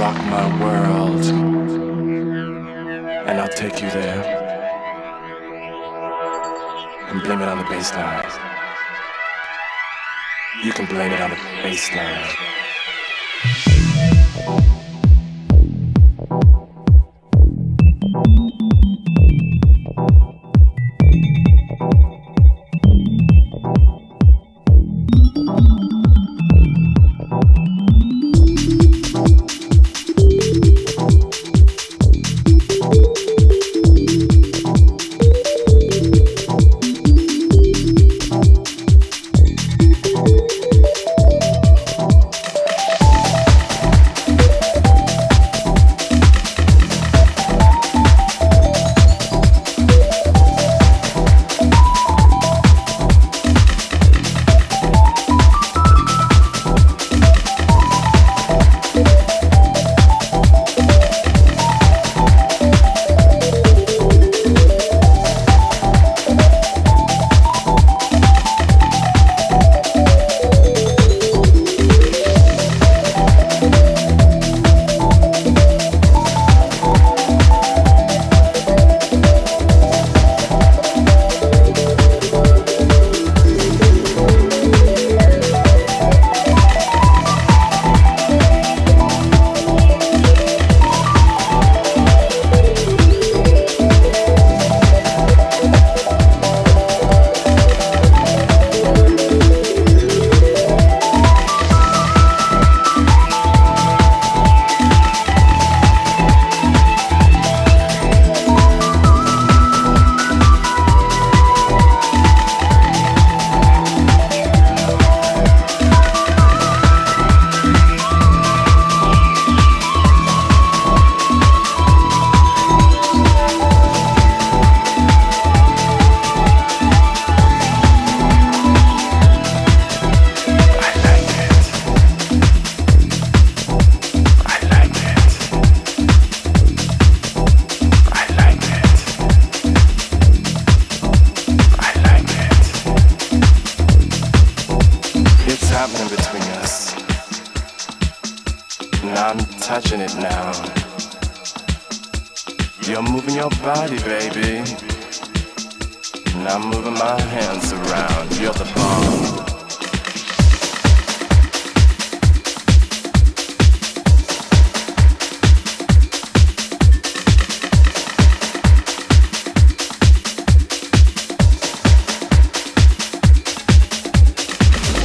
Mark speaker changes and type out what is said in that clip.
Speaker 1: rock my world. And I'll take you there. And blame it on the bassline. You can blame it on the bassline. touching it now. You're moving your body, baby. And I'm moving my hands around. You're the bomb.